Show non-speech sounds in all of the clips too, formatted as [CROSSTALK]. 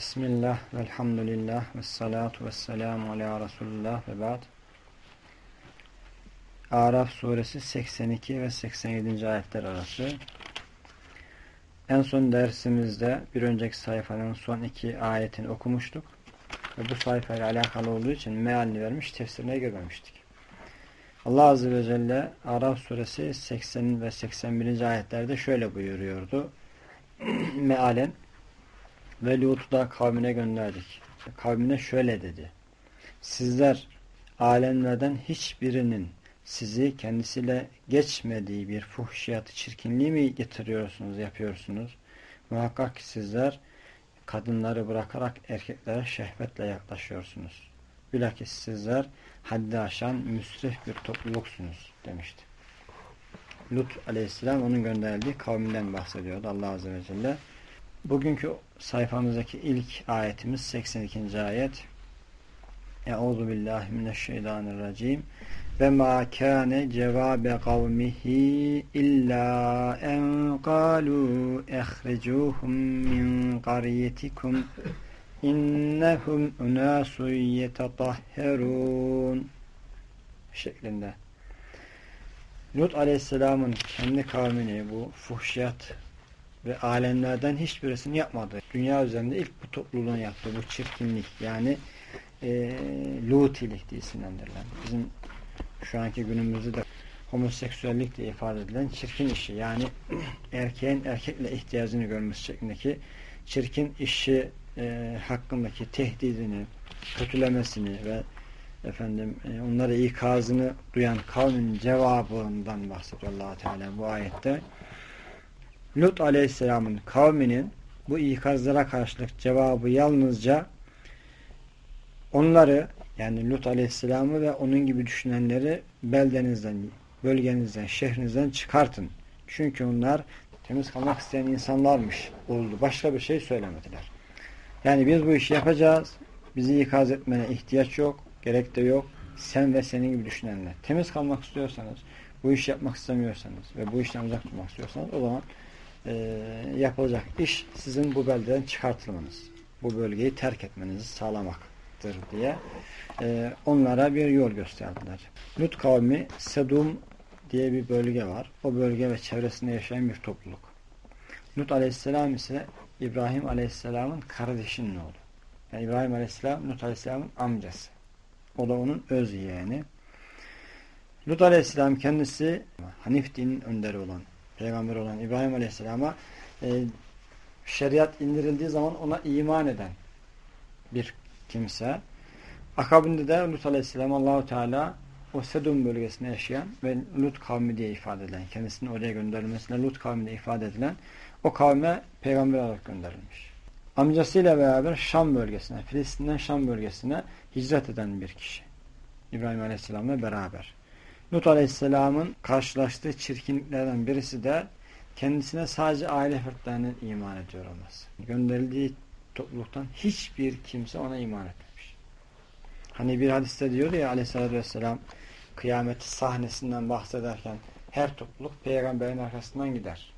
Bismillah, velhamdülillah, ve salatu ve selamu ala Resulullah ve ba'd. Araf suresi 82 ve 87. ayetler arası. En son dersimizde bir önceki sayfanın son iki ayetini okumuştuk. Ve bu sayfayla alakalı olduğu için mealini vermiş, tefsirine girmemiştik. Allah Azze ve Celle Araf suresi 80 ve 81. ayetlerde şöyle buyuruyordu. [CLEARS THROAT] Mealen ve Lut'u da kavmine gönderdik. Kavmine şöyle dedi. Sizler alemlerden hiçbirinin sizi kendisiyle geçmediği bir fuhşiyatı, çirkinliği mi getiriyorsunuz, yapıyorsunuz? Muhakkak ki sizler kadınları bırakarak erkeklere şehvetle yaklaşıyorsunuz. Bilakis sizler haddi aşan müsrif bir topluluksunuz demişti. Lut aleyhisselam onun gönderdiği kavminden bahsediyordu Allah azze ve celle. Bugünkü sayfamızdaki ilk ayetimiz 82. ayet. Euzu billahi mineşşeytanirracim. Ve ma kana cevabe kavmihi illa en qalu ihricuhum min qaryetikum innehum unasun yetatahherun şeklinde. Lut aleyhisselamın kendi kavmini bu fuhşiyat ve alemlerden hiçbirisini yapmadı. Dünya üzerinde ilk bu topluluğun yaptığı bu çirkinlik yani e, lutilik diye isimlendirilen. Bizim şu anki günümüzde de homoseksüellik diye ifade edilen çirkin işi yani [CLEARS THROAT] erkeğin erkekle ihtiyacını görmesi şeklindeki çirkin işi e, hakkındaki tehdidini, kötülemesini ve efendim e, onlara ikazını duyan kavmin cevabından bahsediyor allah Teala bu ayette. Lut Aleyhisselam'ın kavminin bu ikazlara karşılık cevabı yalnızca onları yani Lut Aleyhisselam'ı ve onun gibi düşünenleri beldenizden, bölgenizden, şehrinizden çıkartın. Çünkü onlar temiz kalmak isteyen insanlarmış oldu. Başka bir şey söylemediler. Yani biz bu işi yapacağız. Bizi ikaz etmene ihtiyaç yok. Gerek de yok. Sen ve senin gibi düşünenler. Temiz kalmak istiyorsanız, bu işi yapmak istemiyorsanız ve bu işten uzak durmak istiyorsanız o zaman e, yapılacak iş sizin bu beldeden çıkartılmanız. Bu bölgeyi terk etmenizi sağlamaktır diye e, onlara bir yol gösterdiler. Lut kavmi Sedum diye bir bölge var. O bölge ve çevresinde yaşayan bir topluluk. Lut aleyhisselam ise İbrahim aleyhisselamın kardeşinin oğlu. Yani İbrahim aleyhisselam Lut aleyhisselamın amcası. O da onun öz yeğeni. Lut aleyhisselam kendisi Hanif dinin önderi olan peygamber olan İbrahim Aleyhisselam'a e, şeriat indirildiği zaman ona iman eden bir kimse. Akabinde de Lut Aleyhisselam Allahu Teala o Sedum bölgesinde yaşayan ve Lut kavmi diye ifade edilen, kendisinin oraya gönderilmesine Lut kavmi diye ifade edilen o kavme peygamber olarak gönderilmiş. Amcasıyla beraber Şam bölgesine, Filistin'den Şam bölgesine hicret eden bir kişi. İbrahim Aleyhisselam'la beraber. Lut Aleyhisselam'ın karşılaştığı çirkinliklerden birisi de kendisine sadece aile fertlerinin iman ediyor olması. Gönderildiği topluluktan hiçbir kimse ona iman etmemiş. Hani bir hadiste diyor ya Aleyhisselatü Vesselam kıyamet sahnesinden bahsederken her topluluk peygamberin arkasından gider.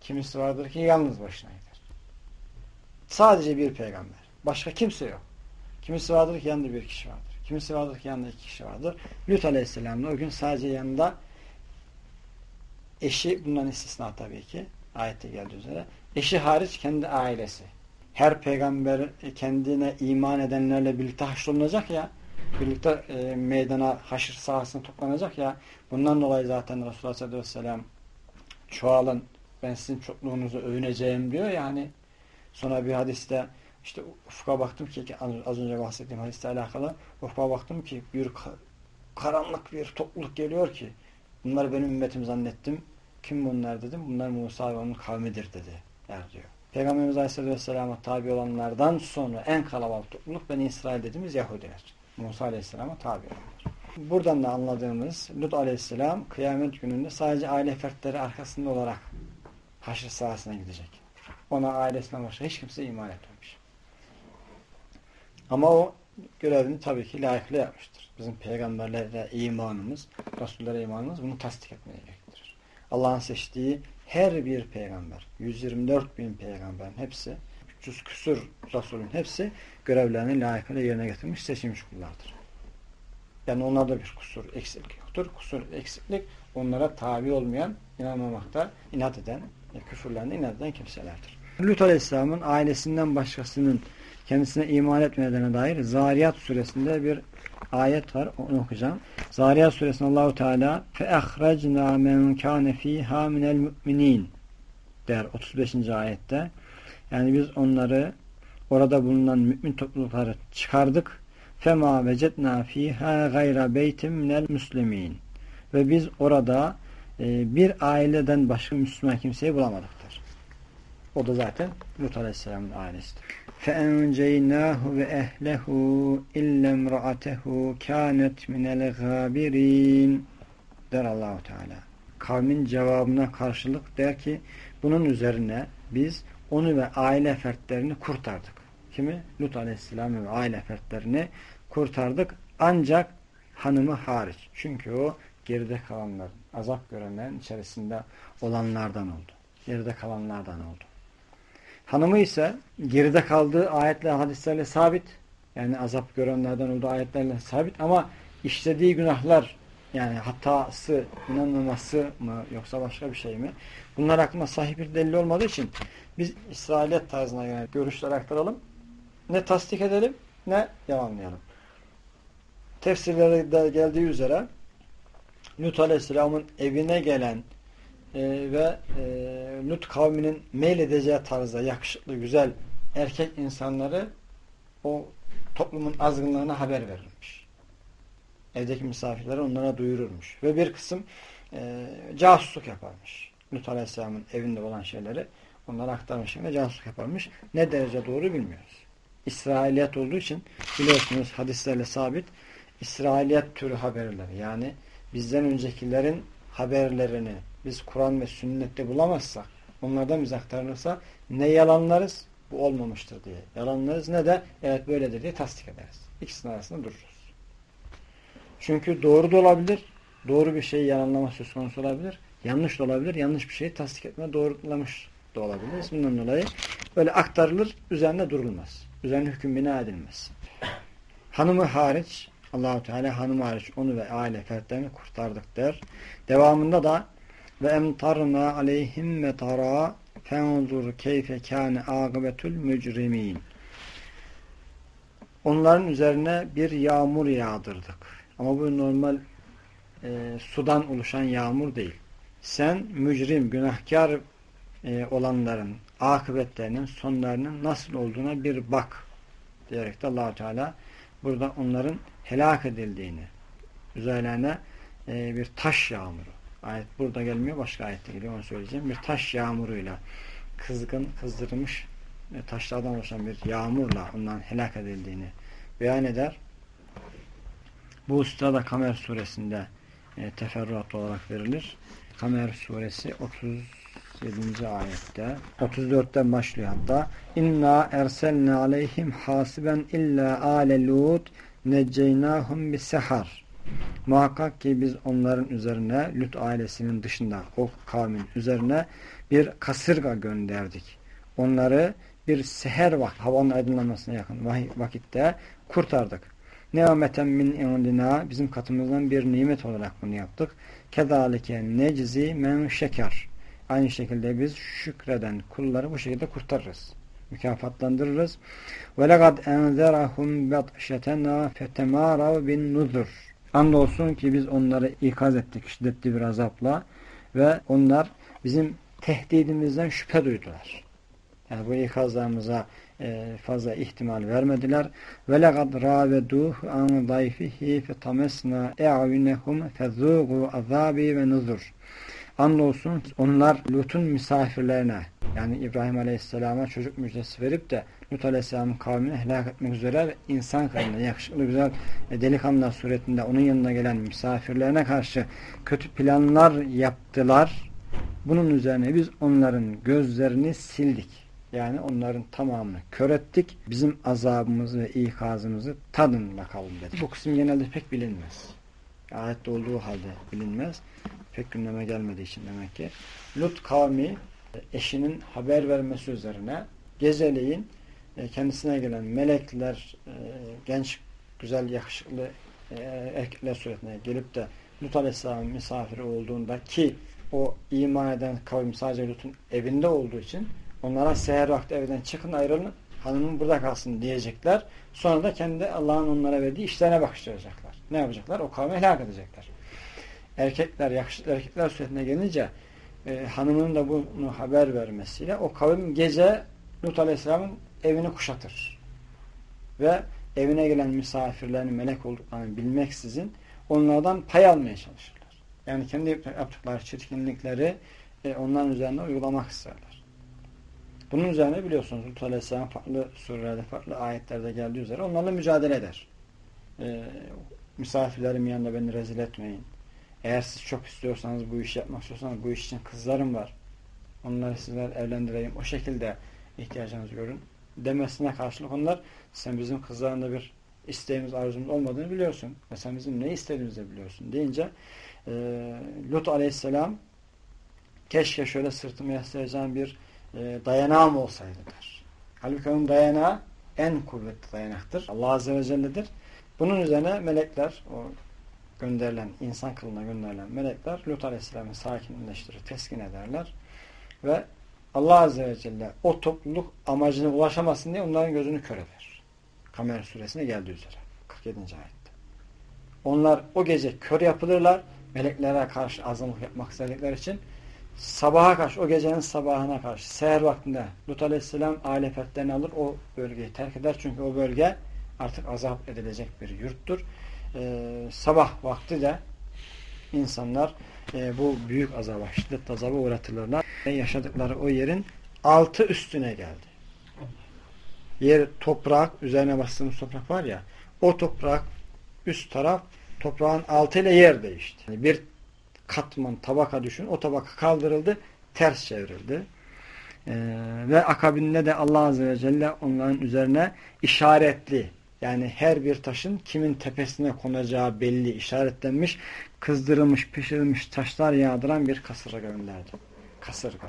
Kimisi vardır ki yalnız başına gider. Sadece bir peygamber. Başka kimse yok. Kimisi vardır ki yanında bir kişi vardır. Kimisi vardır ki yanında iki kişi vardır. Lut Aleyhisselam'da o gün sadece yanında eşi bundan istisna tabii ki ayette geldiği üzere eşi hariç kendi ailesi. Her peygamber kendine iman edenlerle birlikte haşrolunacak ya birlikte e, meydana haşır sahasına toplanacak ya bundan dolayı zaten Resulullah sallallahu aleyhi ve sellem çoğalın ben sizin çokluğunuzu övüneceğim diyor yani sonra bir hadiste işte ufka baktım ki az önce bahsettiğim hadiste alakalı ufka baktım ki bir karanlık bir topluluk geliyor ki bunlar benim ümmetim zannettim. Kim bunlar dedim. Bunlar Musa ve onun kavmidir dedi. Der diyor. Peygamberimiz Aleyhisselatü Vesselam'a tabi olanlardan sonra en kalabalık topluluk Beni İsrail dediğimiz Yahudiler. Musa Aleyhisselam'a tabi olanlar. Buradan da anladığımız Lut Aleyhisselam kıyamet gününde sadece aile fertleri arkasında olarak haşr sahasına gidecek. Ona ailesinden başka hiç kimse iman etmemiş. Ama o görevini tabii ki layıklı yapmıştır. Bizim peygamberlere imanımız, Resullere imanımız bunu tasdik etmeye gerektirir. Allah'ın seçtiği her bir peygamber, 124 bin peygamberin hepsi 300 küsur Resulün hepsi görevlerini layıkıyla yerine getirmiş, seçilmiş kullardır. Yani onlarda bir kusur, eksiklik yoktur. Kusur, eksiklik onlara tabi olmayan, inanmamakta inat eden, küfürlerinde inat eden kimselerdir. Lut Aleyhisselam'ın ailesinden başkasının kendisine iman etmediğine dair Zariyat suresinde bir ayet var. Onu okuyacağım. Zariyat suresinde Allahu Teala فَاَخْرَجْنَا مَنْ كَانَ ف۪يهَا مِنَ الْمُؤْمِنِينَ der 35. ayette. Yani biz onları orada bulunan mümin toplulukları çıkardık. فَمَا وَجَدْنَا ف۪يهَا غَيْرَ بَيْتٍ مِنَ الْمُسْلِم۪ينَ Ve biz orada e, bir aileden başka Müslüman kimseyi bulamadıktır. O da zaten Lut Aleyhisselam'ın ailesidir. فَاَنْجَيْنَاهُ وَاَهْلَهُ اِلَّا امْرَأَتَهُ كَانَتْ مِنَ الْغَابِرِينَ der Allahu Teala. Kavmin cevabına karşılık der ki bunun üzerine biz onu ve aile fertlerini kurtardık. Kimi? Lut Aleyhisselam ve aile fertlerini kurtardık. Ancak hanımı hariç. Çünkü o geride kalanların, azap görenlerin içerisinde olanlardan oldu. Geride kalanlardan oldu. Hanımı ise geride kaldığı ayetler, hadislerle sabit. Yani azap görenlerden olduğu ayetlerle sabit ama işlediği günahlar yani hatası, inanmaması mı yoksa başka bir şey mi? Bunlar hakkında sahih bir delil olmadığı için biz İsrailiyet tarzına yani görüşler aktaralım. Ne tasdik edelim ne yalanlayalım. Tefsirlerde geldiği üzere Lut Aleyhisselam'ın evine gelen e, ve e, Lut kavminin meyledeceği tarzda yakışıklı, güzel erkek insanları o toplumun azgınlığına haber verilmiş. Evdeki misafirlere onlara duyururmuş. Ve bir kısım e, casusluk yaparmış. Lut Aleyhisselam'ın evinde olan şeyleri onlara aktarmış şekilde casusluk yaparmış. Ne derece doğru bilmiyoruz. İsrailiyet olduğu için biliyorsunuz hadislerle sabit İsrailiyet türü haberleri yani bizden öncekilerin haberlerini biz Kur'an ve sünnette bulamazsak onlardan biz aktarılırsa ne yalanlarız bu olmamıştır diye yalanlarız ne de evet böyledir diye tasdik ederiz. İkisinin arasında dururuz. Çünkü doğru da olabilir doğru bir şeyi yalanlama söz konusu olabilir yanlış da olabilir yanlış bir şeyi tasdik etme doğrulamış da olabilir. Bundan dolayı böyle aktarılır üzerinde durulmaz. Üzerine hüküm bina edilmez. Hanımı hariç Allahu Teala hanım hariç onu ve aile fertlerini kurtardık der. Devamında da ve emtarna aleyhim metara fenzur keyfe kâne âgıbetul mücrimin. Onların üzerine bir yağmur yağdırdık. Ama bu normal e, sudan oluşan yağmur değil. Sen mücrim, günahkar e, olanların akıbetlerinin, sonlarının nasıl olduğuna bir bak diyerek de allah Teala burada onların helak edildiğini üzerlerine e, bir taş yağmuru ayet burada gelmiyor başka ayette geliyor onu söyleyeceğim bir taş yağmuruyla kızgın kızdırılmış e, taşlardan oluşan bir yağmurla onların helak edildiğini beyan eder bu da Kamer suresinde e, teferruat olarak verilir Kamer suresi 37. ayette 34'ten başlıyor hatta İnna erselna aleyhim hasiben illa ale lut necceynahum bis sehar. Muhakkak ki biz onların üzerine Lut ailesinin dışında o kavmin üzerine bir kasırga gönderdik. Onları bir seher vakti havanın aydınlanmasına yakın vakitte kurtardık. Neameten min indina bizim katımızdan bir nimet olarak bunu yaptık. Kedalike necizi men şeker. Aynı şekilde biz şükreden kulları bu şekilde kurtarırız mükafatlandırırız. Ve lekad enzerahum batşetena fetemarav bin nuzur. Andolsun ki biz onları ikaz ettik şiddetli bir azapla ve onlar bizim tehdidimizden şüphe duydular. Yani bu ikazlarımıza e, fazla ihtimal vermediler. Ve lekad raveduh an dayfihi fetamesna e'avinehum fezugu azabi ve nuzur. Andolsun onlar Lut'un misafirlerine yani İbrahim Aleyhisselam'a çocuk müjdesi verip de Lut Aleyhisselam'ın kavmini helak etmek üzere insan kavmine yakışıklı güzel delikanlılar suretinde onun yanına gelen misafirlerine karşı kötü planlar yaptılar. Bunun üzerine biz onların gözlerini sildik. Yani onların tamamını kör ettik. Bizim azabımızı ve ikazımızı tadın bakalım dedi. Bu kısım genelde pek bilinmez. Ayette olduğu halde bilinmez. Pek gündeme gelmediği için demek ki. Lut kavmi eşinin haber vermesi üzerine geceleyin kendisine gelen melekler e, genç, güzel, yakışıklı e, erkekler suretine gelip de Lut Aleyhisselam'ın misafiri olduğunda ki o iman eden kavim sadece Lut'un evinde olduğu için onlara seher vakti evden çıkın ayrılın hanımın burada kalsın diyecekler. Sonra da kendi Allah'ın onlara verdiği işlerine bakıştıracaklar. Ne yapacaklar? O kavmi helak edecekler. Erkekler, yakışıklı erkekler suretine gelince e, hanımının da bunu haber vermesiyle o kavim gece Lut Aleyhisselam'ın evini kuşatır. Ve evine gelen misafirlerin melek olduklarını bilmeksizin onlardan pay almaya çalışırlar. Yani kendi yaptıkları çirkinlikleri e, onların üzerine uygulamak isterler. Bunun üzerine biliyorsunuz Lut Aleyhisselam farklı surelerde, farklı ayetlerde geldiği üzere onlarla mücadele eder. E, misafirlerim yanında beni rezil etmeyin. Eğer siz çok istiyorsanız bu işi yapmak istiyorsanız bu iş için kızlarım var. Onları sizler evlendireyim. O şekilde ihtiyacınızı görün. Demesine karşılık onlar sen bizim kızlarında bir isteğimiz, arzumuz olmadığını biliyorsun. Ve sen bizim ne istediğimizi biliyorsun deyince e, Lut aleyhisselam keşke şöyle sırtımı yaslayacağım bir e, dayanağım olsaydı der. Halbuki onun dayanağı en kuvvetli dayanaktır. Allah Azze ve Celle'dir. Bunun üzerine melekler, o gönderilen, insan kılına gönderilen melekler Lut Aleyhisselam'ı sakinleştirir, teskin ederler. Ve Allah Azze ve Celle o topluluk amacına ulaşamasın diye onların gözünü kör eder. Kamer suresine geldiği üzere. 47. ayette. Onlar o gece kör yapılırlar. Meleklere karşı azınlık yapmak istedikleri için sabaha karşı, o gecenin sabahına karşı seher vaktinde Lut Aleyhisselam aile fertlerini alır, o bölgeyi terk eder. Çünkü o bölge artık azap edilecek bir yurttur. Ee, sabah vakti de insanlar e, bu büyük azaba, şiddet azaba uğratılırlar. Yaşadıkları o yerin altı üstüne geldi. Yer toprak, üzerine bastığımız toprak var ya, o toprak üst taraf toprağın altı ile yer değişti. Yani bir katman, tabaka düşün, o tabaka kaldırıldı, ters çevrildi. Ee, ve akabinde de Allah Azze ve Celle onların üzerine işaretli, yani her bir taşın kimin tepesine konacağı belli, işaretlenmiş, kızdırılmış, pişirilmiş taşlar yağdıran bir kasırga gönderdi. Kasırga.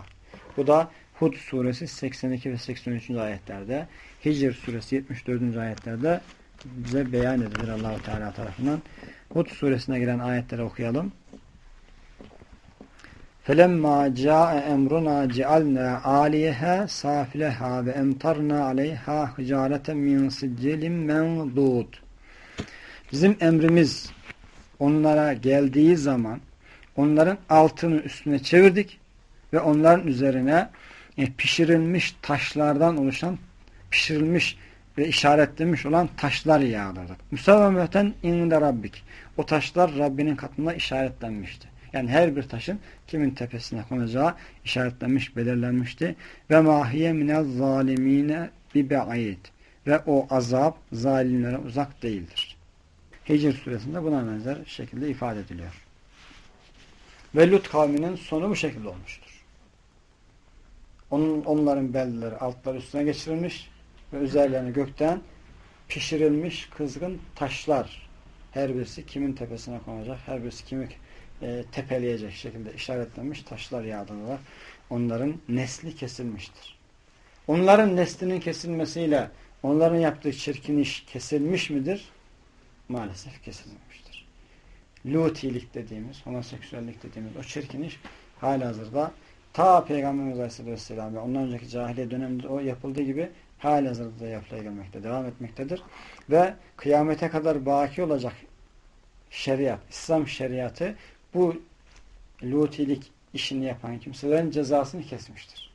Bu da Hud suresi 82 ve 83. ayetlerde, Hicr suresi 74. ayetlerde bize beyan edilir Allahu Teala tarafından. Hud suresine giren ayetleri okuyalım. فَلَمَّا جَاءَ اَمْرُنَا جَعَلْنَا عَالِيَهَا سَافِلَهَا وَاَمْطَرْنَا عَلَيْهَا حِجَارَةً مِنْ سِجِّلٍ مَنْضُودٍ Bizim emrimiz onlara geldiği zaman onların altını üstüne çevirdik ve onların üzerine e, pişirilmiş taşlardan oluşan pişirilmiş ve işaretlenmiş olan taşlar yağdırdık. Müsavvameten inde rabbik. O taşlar Rabbinin katında işaretlenmişti. Yani her bir taşın kimin tepesine konacağı işaretlenmiş, belirlenmişti. Ve mahiye minel zalimine bi be'id. Ve o azap zalimlere uzak değildir. Hicr suresinde buna benzer şekilde ifade ediliyor. Ve Lut kavminin sonu bu şekilde olmuştur. Onun, onların beldeleri altları üstüne geçirilmiş ve üzerlerine gökten pişirilmiş kızgın taşlar her birisi kimin tepesine konacak, her birisi kimi e, tepeleyecek şekilde işaretlenmiş taşlar yağdırılır. Onların nesli kesilmiştir. Onların neslinin kesilmesiyle onların yaptığı çirkin iş kesilmiş midir? Maalesef kesilmemiştir. Lutilik dediğimiz, homoseksüellik dediğimiz o çirkin iş halihazırda ta Peygamberimiz Aleyhisselam ve ondan önceki cahiliye döneminde o yapıldığı gibi halihazırda yapıla gelmekte, devam etmektedir. Ve kıyamete kadar baki olacak şeriat, İslam şeriatı bu lutilik işini yapan kimselerin cezasını kesmiştir.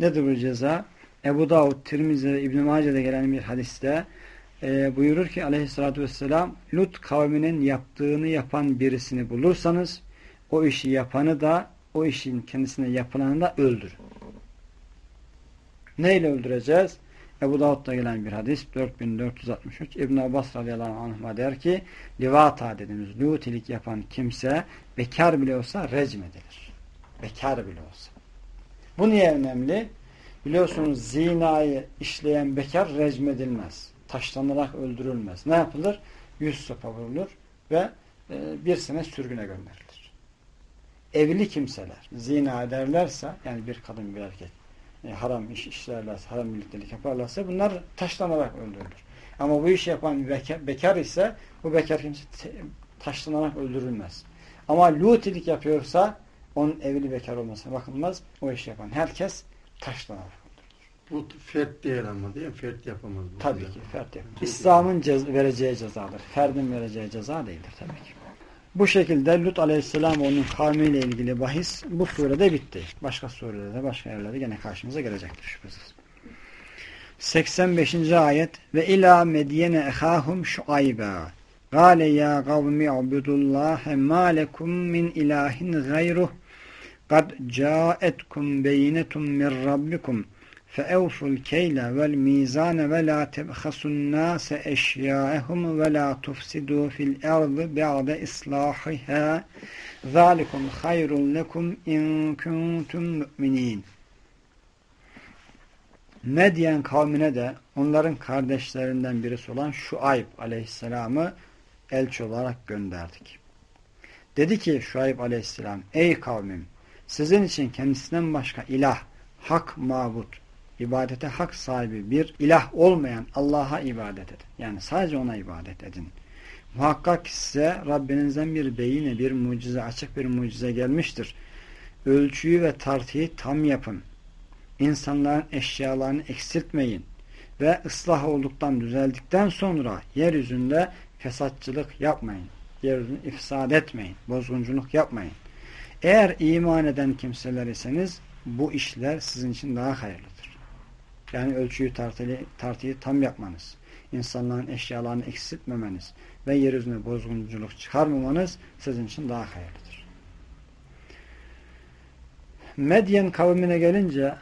Nedir bu ceza? Ebu Davud, Tirmizi ve İbn-i gelen bir hadiste e, buyurur ki aleyhissalatü vesselam Lut kavminin yaptığını yapan birisini bulursanız o işi yapanı da o işin kendisine yapılanı da öldürün. Neyle öldüreceğiz? Ebu Davud'da gelen bir hadis 4463 İbn Abbas radıyallahu anh'a der ki livata dediğimiz lutilik yapan kimse bekar bile olsa recm edilir. Bekar bile olsa. Bu niye önemli? Biliyorsunuz zinayı işleyen bekar recm edilmez. Taşlanarak öldürülmez. Ne yapılır? Yüz sopa vurulur ve e, bir sene sürgüne gönderilir. Evli kimseler zina ederlerse yani bir kadın bir erkek e, haram iş işlerlerse, haram birliktelik yaparlarsa bunlar taşlanarak öldürülür. Ama bu işi yapan bekar, bekar ise bu bekar kimse taşlanarak öldürülmez. Ama lutilik yapıyorsa onun evli bekar olmasına bakılmaz. O işi yapan herkes taşlanarak. Bu fert değil ama değil mi? Fert yapamaz. Bu tabii ki fert yapamaz. İslam'ın cez vereceği cezadır. Ferdin vereceği ceza değildir tabii ki. Bu şekilde Lut aleyhisselam onun kavmiyle ilgili bahis bu surede bitti. Başka surede de başka yerlerde gene karşımıza gelecektir şüphesiz. 85. ayet ve ila medyene ehahum şuayba Gale ya kavmi ubudullaha ma lekum min ilahin gayruh kad caetkum beyinetum min rabbikum فَاَوْفُوا الْكَيْلَ وَالْمِيزَانَ وَلَا تَبْخَسُوا النَّاسَ اَشْيَاءَهُمْ وَلَا تُفْسِدُوا فِي الْاَرْضِ بَعْدَ إِصْلَاحِهَا ذَٰلِكُمْ خَيْرٌ لَكُمْ اِنْ كُنْتُمْ مُؤْمِنِينَ Medyen kavmine de onların kardeşlerinden birisi olan Şuayb aleyhisselamı elçi olarak gönderdik. Dedi ki Şuayb aleyhisselam, ey kavmim sizin için kendisinden başka ilah, hak mabut, ibadete hak sahibi bir ilah olmayan Allah'a ibadet edin. Yani sadece ona ibadet edin. Muhakkak size Rabbinizden bir beyine, bir mucize, açık bir mucize gelmiştir. Ölçüyü ve tartıyı tam yapın. İnsanların eşyalarını eksiltmeyin. Ve ıslah olduktan, düzeldikten sonra yeryüzünde fesatçılık yapmayın. Yeryüzünü ifsad etmeyin. Bozgunculuk yapmayın. Eğer iman eden kimseler iseniz bu işler sizin için daha hayırlıdır. Yani ölçüyü tartıyı, tartıyı tam yapmanız, insanların eşyalarını eksiltmemeniz ve yeryüzüne bozgunculuk çıkarmamanız sizin için daha hayırlıdır. Medyen kavmine gelince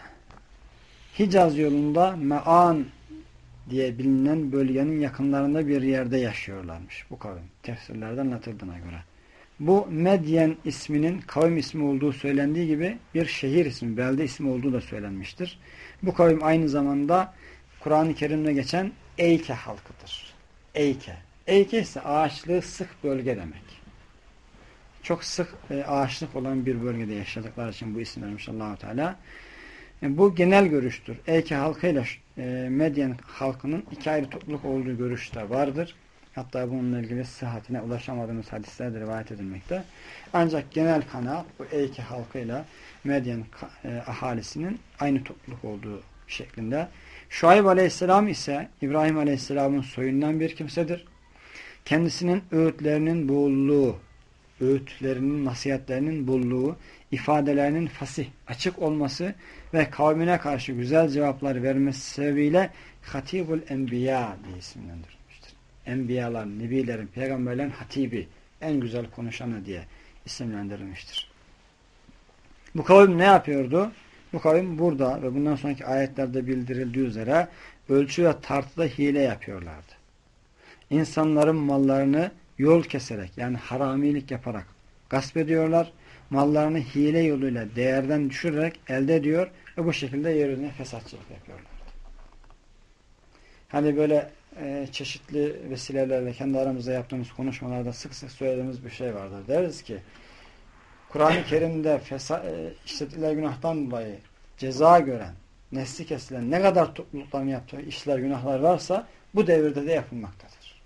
Hicaz yolunda Me'an diye bilinen bölgenin yakınlarında bir yerde yaşıyorlarmış bu kavim. Tefsirlerde anlatıldığına göre. Bu Medyen isminin kavim ismi olduğu söylendiği gibi bir şehir ismi, belde ismi olduğu da söylenmiştir. Bu kavim aynı zamanda Kur'an-ı Kerim'de geçen Eyke halkıdır. Eyke. Eyke ise ağaçlığı sık bölge demek. Çok sık e, ağaçlık olan bir bölgede yaşadıkları için bu isim vermiş allah Teala. E, bu genel görüştür. Eyke halkıyla e, Medyen halkının iki ayrı topluluk olduğu görüşte vardır. Hatta bununla ilgili sıhhatine ulaşamadığımız hadisler de rivayet edilmekte. Ancak genel kanaat bu Eyke halkıyla Medyen e, ahalisinin aynı topluluk olduğu şeklinde. Şuayb aleyhisselam ise İbrahim aleyhisselamın soyundan bir kimsedir. Kendisinin öğütlerinin bolluğu, öğütlerinin, nasihatlerinin bolluğu, ifadelerinin fasih, açık olması ve kavmine karşı güzel cevaplar vermesi sebebiyle Hatibul Enbiya diye isimlendirilmiştir. Enbiyalar, nebilerin, peygamberlerin hatibi, en güzel konuşanı diye isimlendirilmiştir. Bu kavim ne yapıyordu? Bu kavim burada ve bundan sonraki ayetlerde bildirildiği üzere ölçü ve tartıda hile yapıyorlardı. İnsanların mallarını yol keserek yani haramilik yaparak gasp ediyorlar. Mallarını hile yoluyla değerden düşürerek elde ediyor ve bu şekilde yeryüzüne fesatçılık yapıyorlardı. Hani böyle e, çeşitli vesilelerle kendi aramızda yaptığımız konuşmalarda sık sık söylediğimiz bir şey vardır. Deriz ki Kur'an-ı Kerim'de e, işletilen günahtan dolayı ceza gören, nesli kesilen ne kadar toplulukların yaptığı işler, günahlar varsa bu devirde de yapılmaktadır.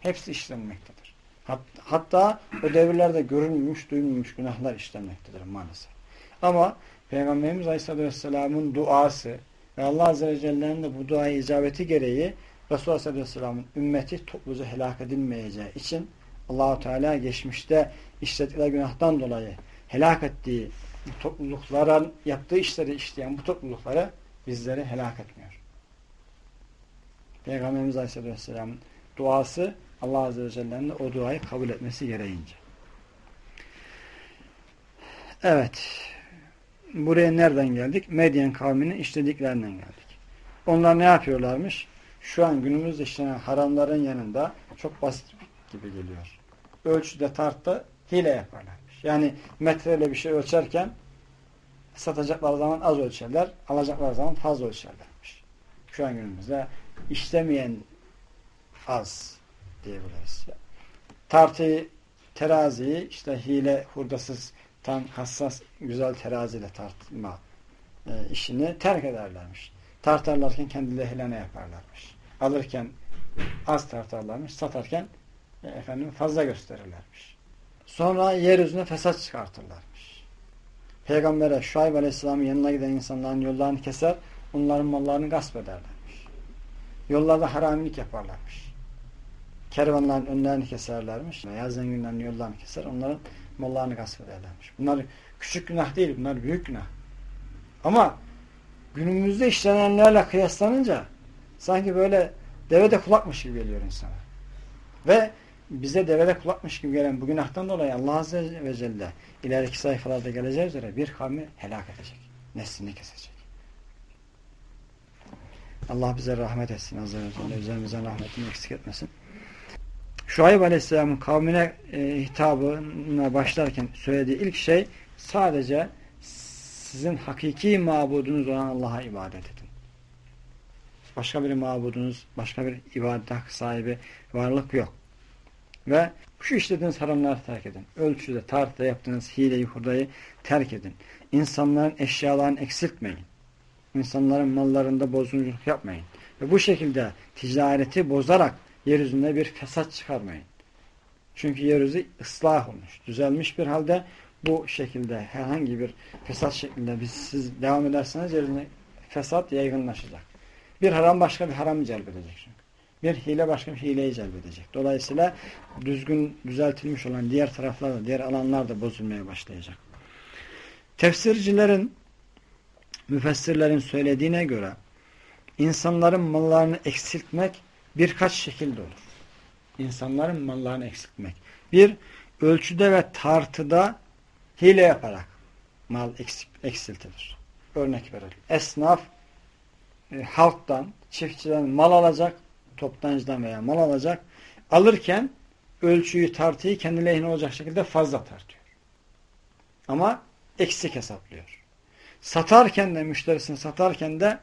Hepsi işlenmektedir. Hat, hatta o devirlerde görülmüş, duyulmuş günahlar işlenmektedir maalesef. Ama Peygamberimiz Aleyhisselatü Vesselam'ın duası ve Allah Azze ve Celle'nin de bu duayı icabeti gereği Resulullah Aleyhisselatü Vesselam'ın ümmeti topluca helak edilmeyeceği için Allahu Teala geçmişte işledikleri günahtan dolayı helak ettiği topluluklara yaptığı işleri işleyen bu topluluklara bizleri helak etmiyor. Peygamberimiz Aleyhisselatü Vesselam'ın duası Allah Azze ve Celle'nin o duayı kabul etmesi gereğince. Evet. Buraya nereden geldik? Medyen kavminin işlediklerinden geldik. Onlar ne yapıyorlarmış? Şu an günümüzde işlenen haramların yanında çok basit gibi geliyor. Ölçüde tartta hile yaparlarmış. Yani metreyle bir şey ölçerken satacaklar zaman az ölçerler, alacaklar zaman fazla ölçerlermiş. Şu an günümüzde işlemeyen az diyebiliriz. Tartıyı, teraziyi işte hile, hurdasız, tam hassas, güzel teraziyle tartma e, işini terk ederlermiş. Tartarlarken kendi lehlerine yaparlarmış. Alırken az tartarlarmış, satarken e, efendim fazla gösterirlermiş. Sonra yeryüzüne fesat çıkartırlarmış. Peygamber'e Şuayb Aleyhisselam'ın yanına giden insanların yollarını keser, onların mallarını gasp ederlermiş. Yollarda haramilik yaparlarmış. Kervanların önlerini keserlermiş veya zenginlerin yollarını keser, onların mallarını gasp ederlermiş. Bunlar küçük günah değil, bunlar büyük günah. Ama günümüzde işlenenlerle kıyaslanınca sanki böyle devede kulakmış gibi geliyor insana. Ve bize devede kulakmış gibi gelen bu günahtan dolayı Allah Azze ve Celle ileriki sayfalarda geleceği üzere bir kavmi helak edecek. Neslini kesecek. Allah bize rahmet etsin Azze ve Celle. Üzerimizden rahmetini eksik etmesin. Şuayb Aleyhisselam'ın kavmine e, hitabına başlarken söylediği ilk şey sadece sizin hakiki mabudunuz olan Allah'a ibadet edin. Başka bir mabudunuz, başka bir ibadet sahibi varlık yok. Ve şu işlediğiniz haramları terk edin. Ölçüde, tartıda yaptığınız hileyi, hurdayı terk edin. İnsanların eşyalarını eksiltmeyin. İnsanların mallarında bozgunculuk yapmayın. Ve bu şekilde ticareti bozarak yeryüzünde bir fesat çıkarmayın. Çünkü yeryüzü ıslah olmuş, düzelmiş bir halde bu şekilde herhangi bir fesat şeklinde biz siz devam ederseniz yeryüzünde fesat yaygınlaşacak. Bir haram başka bir haramı celbedecek çünkü. Bir hile başka bir hileyi celbedecek. Dolayısıyla düzgün düzeltilmiş olan diğer taraflar da, diğer alanlar da bozulmaya başlayacak. Tefsircilerin, müfessirlerin söylediğine göre insanların mallarını eksiltmek birkaç şekilde olur. İnsanların mallarını eksiltmek. Bir, ölçüde ve tartıda hile yaparak mal eksiltilir. Örnek verelim. Esnaf e, halktan, çiftçiden mal alacak, toptancıdan veya mal alacak. Alırken ölçüyü, tartıyı kendi lehine olacak şekilde fazla tartıyor. Ama eksik hesaplıyor. Satarken de, müşterisini satarken de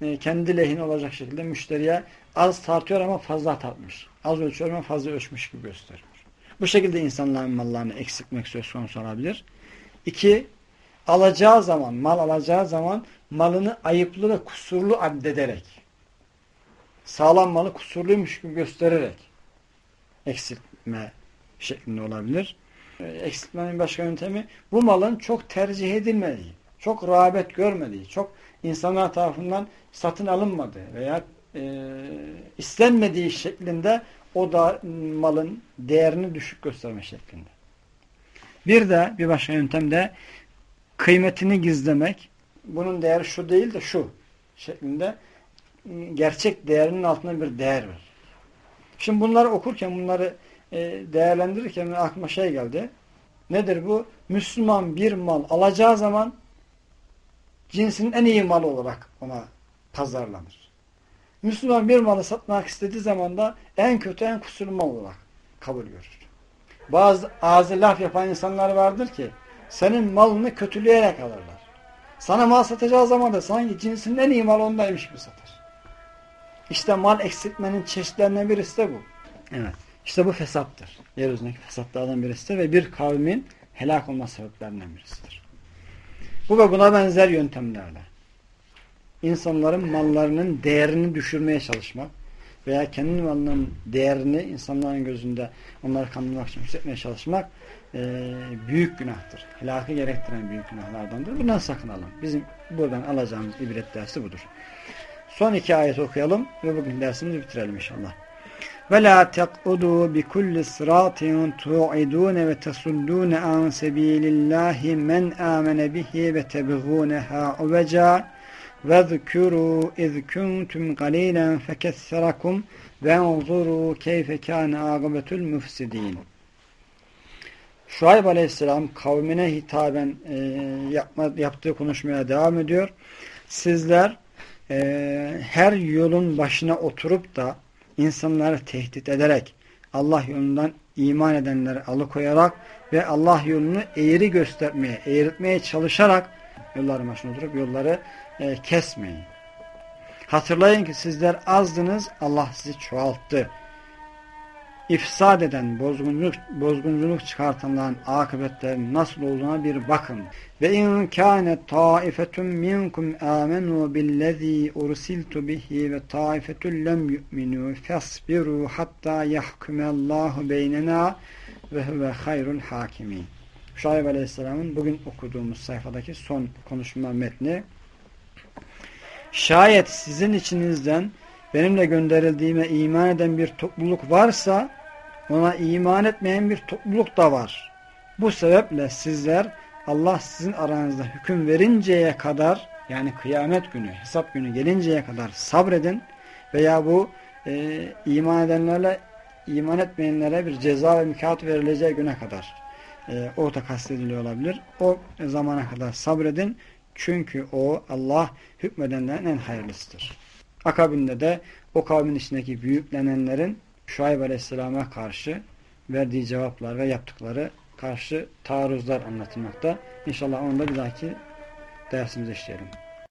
e, kendi lehine olacak şekilde müşteriye az tartıyor ama fazla tartmış. Az ölçüyor ama fazla ölçmüş gibi gösteriyor. Bu şekilde insanların mallarını eksiltmek söz konusu olabilir. İki, alacağı zaman, mal alacağı zaman malını ayıplı ve kusurlu addederek, sağlam malı kusurluymuş gibi göstererek eksiltme şeklinde olabilir. Eksiltmenin başka yöntemi bu malın çok tercih edilmediği, çok rağbet görmediği, çok insanlar tarafından satın alınmadığı veya e, istenmediği şeklinde o da malın değerini düşük gösterme şeklinde. Bir de bir başka yöntem de kıymetini gizlemek. Bunun değeri şu değil de şu şeklinde gerçek değerinin altında bir değer var. Şimdi bunları okurken bunları e, değerlendirirken aklıma şey geldi. Nedir bu? Müslüman bir mal alacağı zaman cinsinin en iyi malı olarak ona pazarlanır. Müslüman bir malı satmak istediği zaman da en kötü en kusurlu mal olarak kabul görür. Bazı ağzı laf yapan insanlar vardır ki senin malını kötüleyerek alırlar. Sana mal satacağı zaman da sanki cinsinin en iyi mal ondaymış gibi satar. İşte mal eksiltmenin çeşitlerinden birisi de bu. Evet. İşte bu fesattır. Yeryüzündeki fesatlardan birisidir ve bir kavmin helak olma sebeplerinden birisidir. Bu ve buna benzer yöntemlerle insanların mallarının değerini düşürmeye çalışmak veya kendi malının değerini insanların gözünde onları kandırmak için yükseltmeye çalışmak e, büyük günahtır. Helakı gerektiren büyük günahlardandır. Bundan sakınalım. Bizim buradan alacağımız ibret dersi budur. Son iki ayet okuyalım ve bugün dersimizi bitirelim inşallah. وَلَا تَقْعُدُوا بِكُلِّ صِرَاطٍ تُوعِدُونَ وَتَصُدُّونَ عَنْ سَب۪يلِ اللّٰهِ مَنْ آمَنَ بِهِ وَتَبْغُونَهَا عُوَجًا وَذْكُرُوا اِذْ كُنْتُمْ قَلِيلًا فَكَثَّرَكُمْ وَانْظُرُوا كَيْفَ كَانَ عَقِبَةُ الْمُفْسِد۪ينَ Şuayb Aleyhisselam kavmine hitaben e, yapma, yaptığı konuşmaya devam ediyor. Sizler e, her yolun başına oturup da insanları tehdit ederek Allah yolundan iman edenleri alıkoyarak ve Allah yolunu eğri göstermeye, eğritmeye çalışarak yolların başına oturup yolları e, kesmeyin. Hatırlayın ki sizler azdınız, Allah sizi çoğalttı. ifsad eden, bozgunculuk, bozgunculuk çıkartanların akıbetlerinin nasıl olduğuna bir bakın. Ve in kâne taifetun minkum âmenû billezî ursiltu bihi ve taifetun lem yu'minû fesbiru hatta yahkumellâhu beynena ve huve hayrul hakimin. Şuayb Aleyhisselam'ın bugün okuduğumuz sayfadaki son konuşma metni Şayet sizin içinizden benimle gönderildiğime iman eden bir topluluk varsa ona iman etmeyen bir topluluk da var. Bu sebeple sizler Allah sizin aranızda hüküm verinceye kadar yani kıyamet günü, hesap günü gelinceye kadar sabredin veya bu e, iman edenlerle iman etmeyenlere bir ceza ve mükafat verileceği güne kadar e, o da kastediliyor olabilir. O zamana kadar sabredin. Çünkü o Allah hükmedenlerin en hayırlısıdır. Akabinde de o kavmin içindeki büyüklenenlerin Şuayb Aleyhisselam'a karşı verdiği cevaplar ve yaptıkları karşı taarruzlar anlatılmakta. İnşallah onu da bir dahaki dersimizde işleyelim.